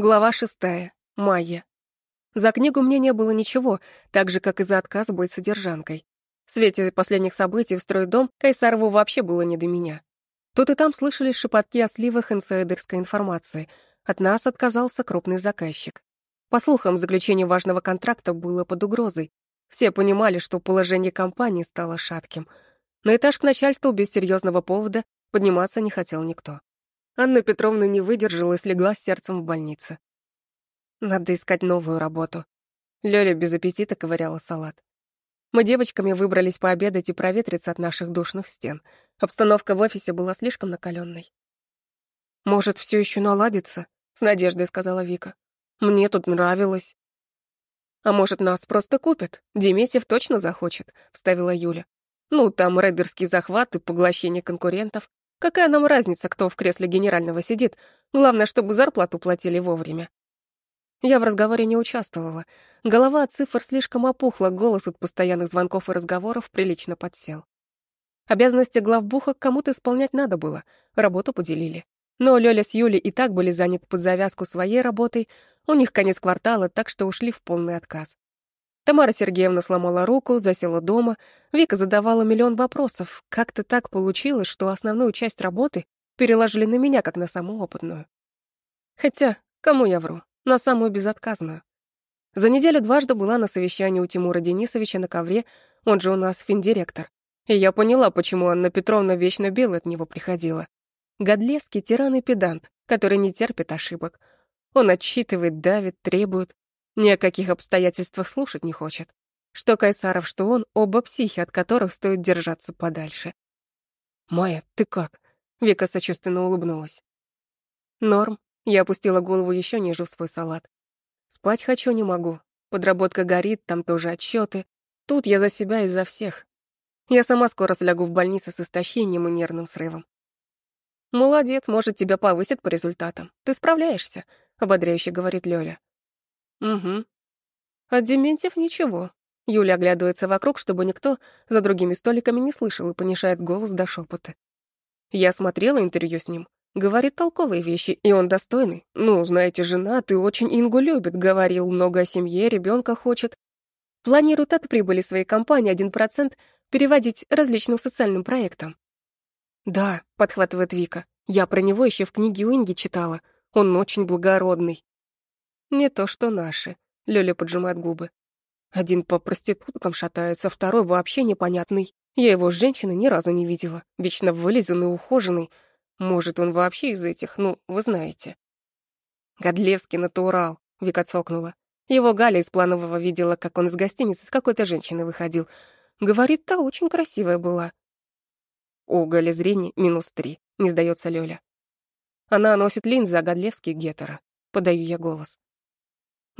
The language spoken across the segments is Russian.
Глава шестая. Майя. За книгу мне не было ничего, так же, как и за отказ быть содержанкой. В свете последних событий в стройдом Кайсарову вообще было не до меня. Тут и там слышались шепотки о сливах инсайдерской информации. От нас отказался крупный заказчик. По слухам, заключение важного контракта было под угрозой. Все понимали, что положение компании стало шатким. На этаж к начальству без серьезного повода подниматься не хотел никто. Анна Петровна не выдержала и слегла с сердцем в больнице. Надо искать новую работу. Лёля без аппетита ковыряла салат. Мы девочками выбрались пообедать и проветриться от наших душных стен. Обстановка в офисе была слишком накаленной. «Может, все еще наладится?» — с надеждой сказала Вика. «Мне тут нравилось». «А может, нас просто купят? Деметьев точно захочет», — вставила Юля. «Ну, там рейдерский захват и поглощение конкурентов. Какая нам разница, кто в кресле генерального сидит? Главное, чтобы зарплату платили вовремя. Я в разговоре не участвовала. Голова от цифр слишком опухла, голос от постоянных звонков и разговоров прилично подсел. Обязанности главбуха кому-то исполнять надо было, работу поделили. Но Лёля с Юлей и так были заняты под завязку своей работой, у них конец квартала, так что ушли в полный отказ. Тамара Сергеевна сломала руку, засела дома. Вика задавала миллион вопросов. Как-то так получилось, что основную часть работы переложили на меня, как на самую опытную. Хотя, кому я вру? На самую безотказную. За неделю дважды была на совещании у Тимура Денисовича на ковре, он же у нас финдиректор. И я поняла, почему Анна Петровна вечно белой от него приходила. Годлевский тиран и педант, который не терпит ошибок. Он отсчитывает, давит, требует. Ни о каких обстоятельствах слушать не хочет. Что Кайсаров, что он, оба психи, от которых стоит держаться подальше. «Майя, ты как?» Вика сочувственно улыбнулась. «Норм». Я опустила голову еще ниже в свой салат. «Спать хочу, не могу. Подработка горит, там тоже отчеты. Тут я за себя и за всех. Я сама скоро слягу в больнице с истощением и нервным срывом». «Молодец, может, тебя повысят по результатам. Ты справляешься», — ободряюще говорит Лёля. Угу. А Дементьев ничего. Юля оглядывается вокруг, чтобы никто за другими столиками не слышал и понижает голос до шепота. Я смотрела интервью с ним. Говорит толковые вещи, и он достойный. Ну, знаете, жена, ты очень Ингу любит, говорил много о семье, ребенка хочет. Планирует от прибыли своей компании один процент переводить различным социальным проектам. Да, подхватывает Вика. Я про него еще в книге у Инги читала. Он очень благородный. Не то что наши. Лёля поджимает губы. Один по проституткам шатается, второй вообще непонятный. Я его с женщиной ни разу не видела. Вечно вылизанный, ухоженный. Может, он вообще из этих, ну, вы знаете. Годлевский натурал, Вика цокнула. Его Галя из планового видела, как он из гостиницы с какой-то женщиной выходил. Говорит, та очень красивая была. У Гали зрение минус три, не сдается Лёля. Она носит линзы, а Годлевский — гетера. Подаю я голос.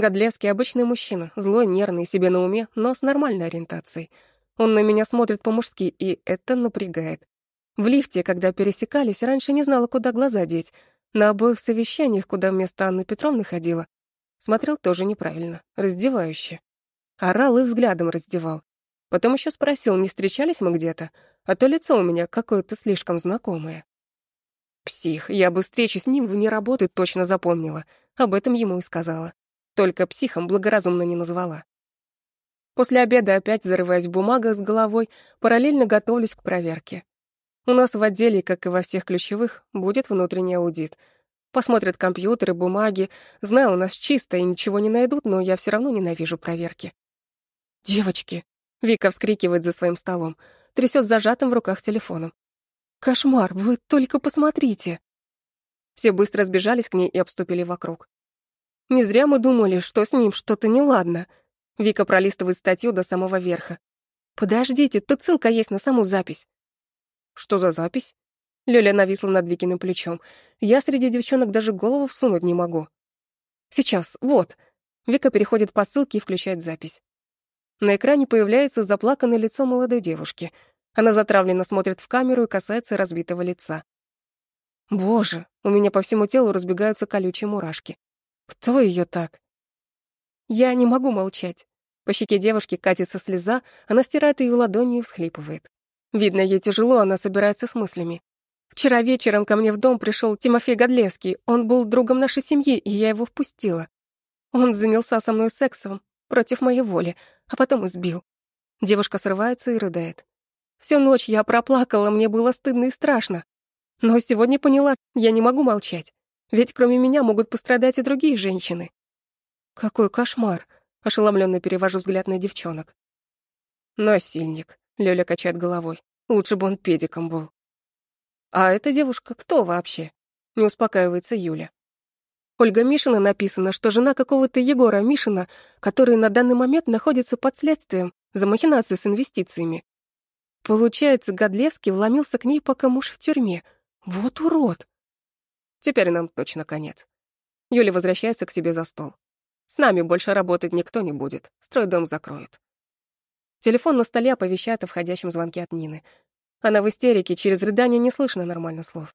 Годлевский обычный мужчина, злой, нервный, себе на уме, но с нормальной ориентацией. Он на меня смотрит по-мужски, и это напрягает. В лифте, когда пересекались, раньше не знала, куда глаза деть. На обоих совещаниях, куда вместо Анны Петровны ходила, смотрел тоже неправильно, раздевающе. Орал и взглядом раздевал. Потом еще спросил, не встречались мы где-то, а то лицо у меня какое-то слишком знакомое. Псих, я бы встречу с ним вне работы точно запомнила. Об этом ему и сказала. Только психом благоразумно не назвала. После обеда опять зарываясь в бумагах с головой, параллельно готовлюсь к проверке. У нас в отделе, как и во всех ключевых, будет внутренний аудит. Посмотрят компьютеры, бумаги. Знаю, у нас чисто и ничего не найдут, но я все равно ненавижу проверки. «Девочки!» — Вика вскрикивает за своим столом, трясет зажатым в руках телефоном. «Кошмар! Вы только посмотрите!» Все быстро сбежались к ней и обступили вокруг. Не зря мы думали, что с ним что-то неладно. Вика пролистывает статью до самого верха. Подождите, тут ссылка есть на саму запись. Что за запись? Лёля нависла над Викиным плечом. Я среди девчонок даже голову всунуть не могу. Сейчас, вот. Вика переходит по ссылке и включает запись. На экране появляется заплаканное лицо молодой девушки. Она затравленно смотрит в камеру и касается разбитого лица. Боже, у меня по всему телу разбегаются колючие мурашки. Кто ее так? Я не могу молчать. По щеке девушки катится слеза, она стирает ее ладонью и всхлипывает. Видно, ей тяжело, она собирается с мыслями. Вчера вечером ко мне в дом пришел Тимофей Годлевский. Он был другом нашей семьи, и я его впустила. Он занялся со мной сексом против моей воли, а потом избил. Девушка срывается и рыдает. Всю ночь я проплакала, мне было стыдно и страшно. Но сегодня поняла, я не могу молчать. Ведь кроме меня могут пострадать и другие женщины. Какой кошмар, ошеломленно перевожу взгляд на девчонок. Насильник, Лёля качает головой. Лучше бы он педиком был. А эта девушка кто вообще? Не успокаивается Юля. Ольга Мишина написано, что жена какого-то Егора Мишина, который на данный момент находится под следствием за махинации с инвестициями. Получается, Годлевский вломился к ней, пока муж в тюрьме. Вот урод. Теперь нам точно конец. Юля возвращается к себе за стол. С нами больше работать никто не будет. Стройдом закроют. Телефон на столе оповещает о входящем звонке от Нины. Она в истерике, через рыдание не слышно нормально слов.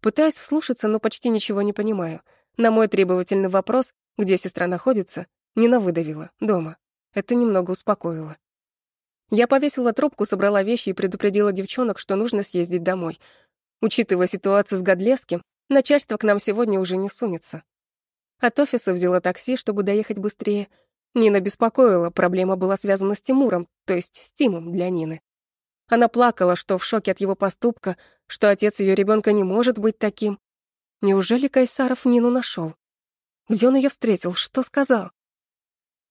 Пытаюсь вслушаться, но почти ничего не понимаю. На мой требовательный вопрос, где сестра находится, Нина выдавила. Дома. Это немного успокоило. Я повесила трубку, собрала вещи и предупредила девчонок, что нужно съездить домой. Учитывая ситуацию с Годлевским, начальство к нам сегодня уже не сунется. От офиса взяла такси, чтобы доехать быстрее. Нина беспокоила, проблема была связана с Тимуром, то есть с Тимом для Нины. Она плакала, что в шоке от его поступка, что отец ее ребенка не может быть таким. Неужели Кайсаров Нину нашел? Где он ее встретил? Что сказал?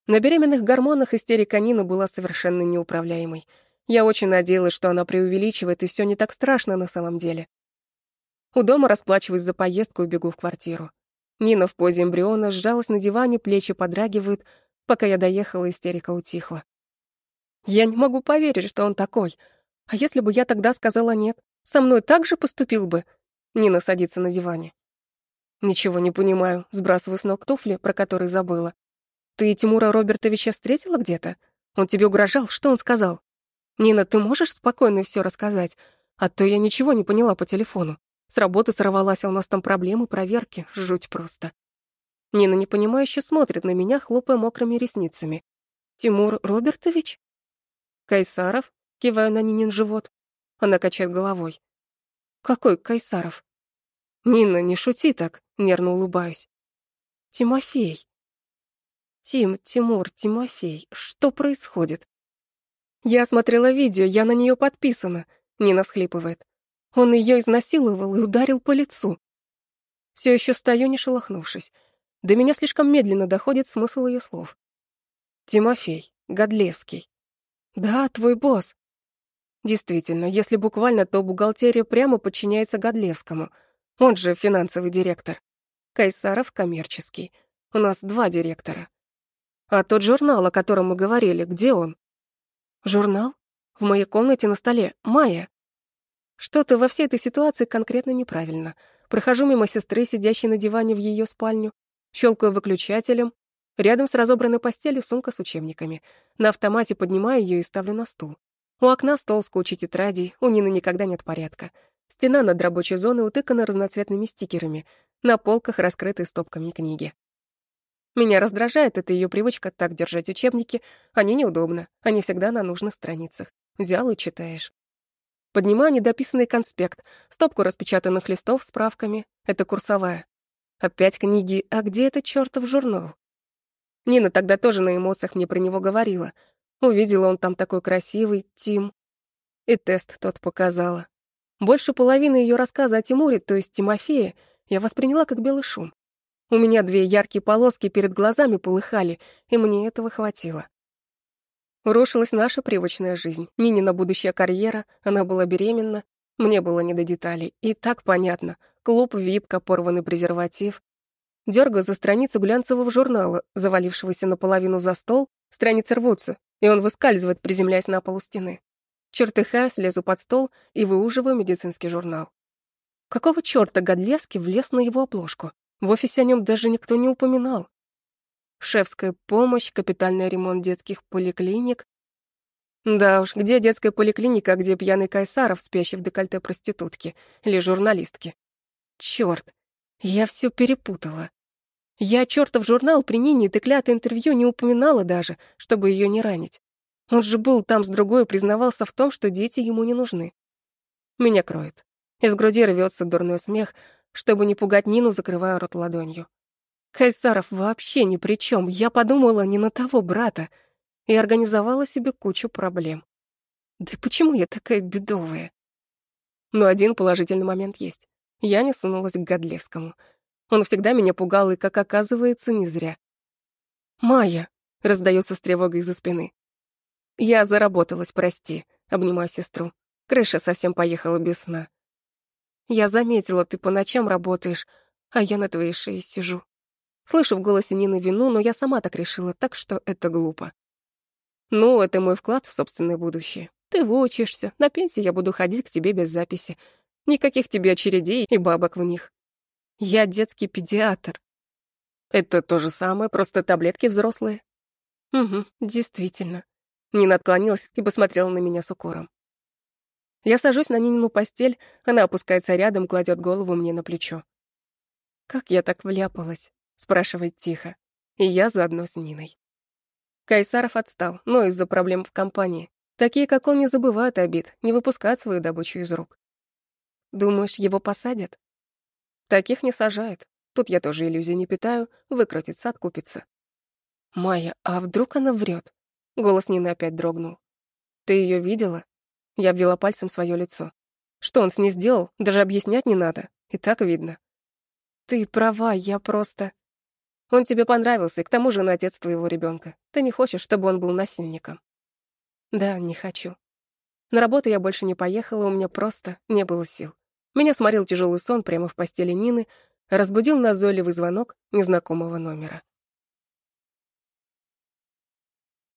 На беременных гормонах истерика Нины была совершенно неуправляемой. Я очень надеялась, что она преувеличивает, и все не так страшно на самом деле. У дома расплачиваюсь за поездку и бегу в квартиру. Нина в позе эмбриона сжалась на диване, плечи подрагивают. Пока я доехала, истерика утихла. Я не могу поверить, что он такой. А если бы я тогда сказала нет, со мной так же поступил бы? Нина садится на диване. Ничего не понимаю, сбрасываю с ног туфли, про которые забыла. Ты Тимура Робертовича встретила где-то? Он тебе угрожал? Что он сказал? Нина, ты можешь спокойно все рассказать? А то я ничего не поняла по телефону. С работы сорвалась, а у нас там проблемы, проверки. Жуть просто. Нина непонимающе смотрит на меня, хлопая мокрыми ресницами. «Тимур Робертович?» «Кайсаров?» — киваю на Нинин живот. Она качает головой. «Какой Кайсаров?» «Нина, не шути так», — нервно улыбаюсь. «Тимофей». «Тим, Тимур, Тимофей, что происходит?» «Я смотрела видео, я на нее подписана», — Нина всхлипывает. Он ее изнасиловал и ударил по лицу. Все еще стою, не шелохнувшись. До меня слишком медленно доходит смысл ее слов. Тимофей, Годлевский. Да, твой босс. Действительно, если буквально, то бухгалтерия прямо подчиняется Годлевскому. Он же финансовый директор. Кайсаров коммерческий. У нас два директора. А тот журнал, о котором мы говорили, где он? Журнал? В моей комнате на столе. Майя. Что-то во всей этой ситуации конкретно неправильно. Прохожу мимо сестры, сидящей на диване в ее спальню, щелкаю выключателем. Рядом с разобранной постелью сумка с учебниками. На автомате поднимаю ее и ставлю на стул. У окна стол с кучей тетрадей, у Нины никогда нет порядка. Стена над рабочей зоной утыкана разноцветными стикерами. На полках раскрыты стопками книги. Меня раздражает эта ее привычка так держать учебники. Они неудобно, они всегда на нужных страницах. Взял и читаешь. Поднимаю недописанный конспект, стопку распечатанных листов с справками. Это курсовая. Опять книги, а где этот чертов журнал? Нина тогда тоже на эмоциях мне про него говорила. Увидела он там такой красивый, Тим. И тест тот показала. Больше половины ее рассказа о Тимуре, то есть Тимофее, я восприняла как белый шум. У меня две яркие полоски перед глазами полыхали, и мне этого хватило. Рушилась наша привычная жизнь. Нинина будущая карьера, она была беременна, мне было не до деталей. И так понятно. Клуб, випка, порванный презерватив. Дергаю за страницу глянцевого журнала, завалившегося наполовину за стол, страницы рвутся, и он выскальзывает, приземляясь на полу стены. Чертыхаясь, лезу под стол и выуживаю медицинский журнал. Какого черта Годлевский влез на его обложку? В офисе о нем даже никто не упоминал. Шефская помощь, капитальный ремонт детских поликлиник. Да уж, где детская поликлиника, где пьяный Кайсаров, спящий в декольте проститутки или журналистки? Чёрт, я всё перепутала. Я чёртов журнал при Нине и интервью не упоминала даже, чтобы её не ранить. Он же был там с другой и признавался в том, что дети ему не нужны. Меня кроет. Из груди рвется дурной смех, чтобы не пугать Нину, закрываю рот ладонью. Кайсаров вообще ни при чем. Я подумала не на того брата и организовала себе кучу проблем. Да почему я такая бедовая? Но один положительный момент есть. Я не сунулась к Годлевскому. Он всегда меня пугал, и, как оказывается, не зря. «Майя!» — раздается с тревогой из-за спины. «Я заработалась, прости», — обнимаю сестру. Крыша совсем поехала без сна. «Я заметила, ты по ночам работаешь, а я на твоей шее сижу». Слышу в голосе Нины вину, но я сама так решила, так что это глупо. Ну, это мой вклад в собственное будущее. Ты выучишься, на пенсии я буду ходить к тебе без записи. Никаких тебе очередей и бабок в них. Я детский педиатр. Это то же самое, просто таблетки взрослые. Угу, действительно. Нина отклонилась и посмотрела на меня с укором. Я сажусь на Нинину постель, она опускается рядом, кладет голову мне на плечо. «Как я так вляпалась?» — спрашивает тихо. И я заодно с Ниной. Кайсаров отстал, но из-за проблем в компании. Такие, как он, не забывают обид, не выпускают свою добычу из рук. Думаешь, его посадят? Таких не сажают. Тут я тоже иллюзий не питаю, выкрутится, откупится. Майя, а вдруг она врет? Голос Нины опять дрогнул. Ты ее видела? Я обвела пальцем свое лицо. Что он с ней сделал, даже объяснять не надо. И так видно. Ты права, я просто... Он тебе понравился, и к тому же он отец твоего ребенка. Ты не хочешь, чтобы он был насильником? Да, не хочу. На работу я больше не поехала, у меня просто не было сил. Меня сморил тяжелый сон прямо в постели Нины, разбудил назойливый звонок незнакомого номера.